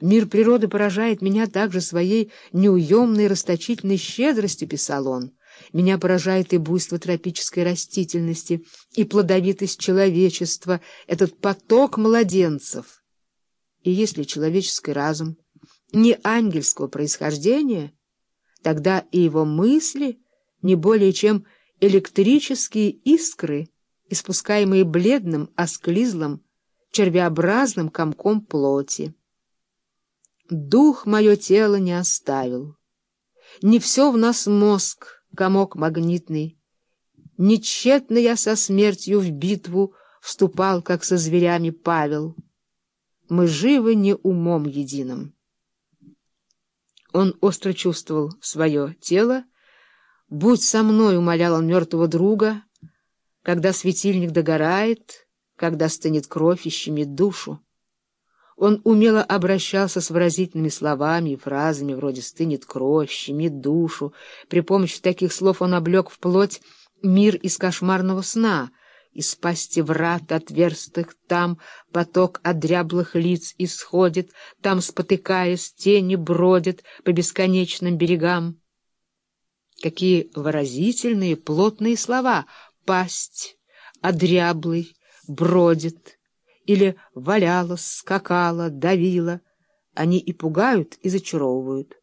Мир природы поражает меня также своей неуемной расточительной щедростью, писал он. Меня поражает и буйство тропической растительности, и плодовитость человечества, этот поток младенцев. И если человеческий разум не ангельского происхождения, тогда и его мысли не более чем электрические искры, испускаемые бледным, осклизлым, червеобразным комком плоти. Дух мое тело не оставил. Не все в нас мозг, комок магнитный. Нечетно я со смертью в битву вступал, как со зверями Павел. Мы живы не умом единым. Он остро чувствовал свое тело. «Будь со мной», — умолял он мертвого друга, — «когда светильник догорает, когда стынет кровь и щемит душу». Он умело обращался с выразительными словами и фразами, вроде «стынет кровь», «щемит душу». При помощи таких слов он облег в плоть мир из кошмарного сна, из пасти врат отверстых, там поток одряблых лиц исходит, там, спотыкаясь, тени бродят по бесконечным берегам. Какие выразительные, плотные слова! Пасть, одряблый, бродит или валялась, скакала, давила. Они и пугают, и зачаровывают.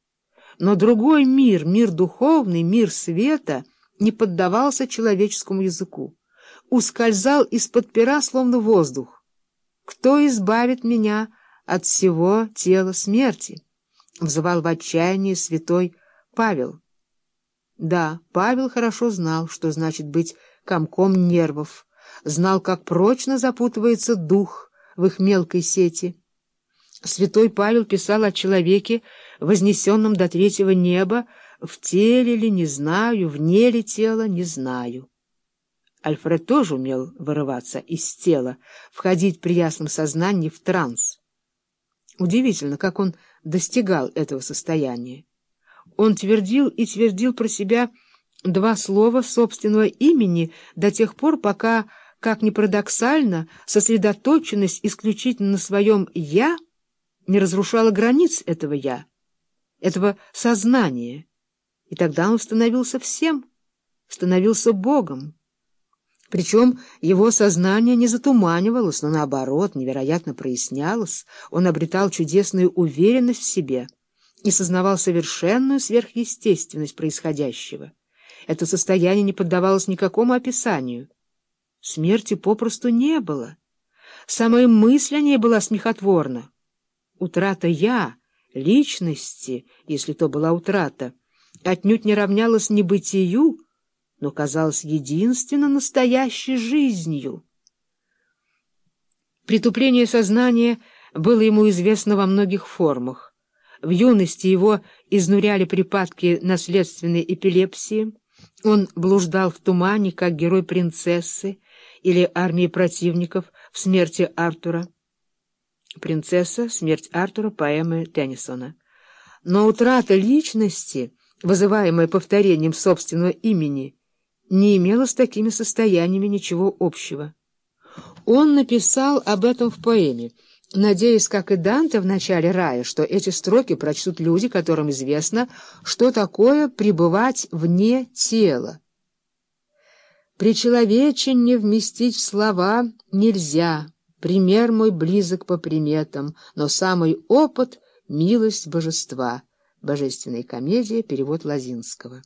Но другой мир, мир духовный, мир света, не поддавался человеческому языку. Ускользал из-под пера, словно воздух. «Кто избавит меня от всего тела смерти?» — взывал в отчаянии святой Павел. Да, Павел хорошо знал, что значит быть комком нервов, знал, как прочно запутывается дух в их мелкой сети. Святой Павел писал о человеке, вознесенном до третьего неба, в теле ли, не знаю, вне ли тела, не знаю. Альфред тоже умел вырываться из тела, входить при ясном сознании в транс. Удивительно, как он достигал этого состояния. Он твердил и твердил про себя два слова собственного имени до тех пор, пока как ни парадоксально, сосредоточенность исключительно на своем «я» не разрушала границ этого «я», этого сознания. И тогда он становился всем, становился Богом. Причем его сознание не затуманивалось, но, наоборот, невероятно прояснялось. Он обретал чудесную уверенность в себе и сознавал совершенную сверхъестественность происходящего. Это состояние не поддавалось никакому описанию. Смерти попросту не было. Самая мысль о ней была смехотворна. Утрата «я», личности, если то была утрата, отнюдь не равнялась небытию, но казалась единственно настоящей жизнью. Притупление сознания было ему известно во многих формах. В юности его изнуряли припадки наследственной эпилепсии, он блуждал в тумане, как герой принцессы, или армии противников в смерти Артура. «Принцесса. Смерть Артура» поэмы Теннисона. Но утрата личности, вызываемая повторением собственного имени, не имела с такими состояниями ничего общего. Он написал об этом в поэме, надеясь, как и Данте в начале рая, что эти строки прочтут люди, которым известно, что такое пребывать вне тела. Причеловеченне вместить в слова нельзя, пример мой близок по приметам, но самый опыт — милость божества. Божественная комедия, перевод Лазинского.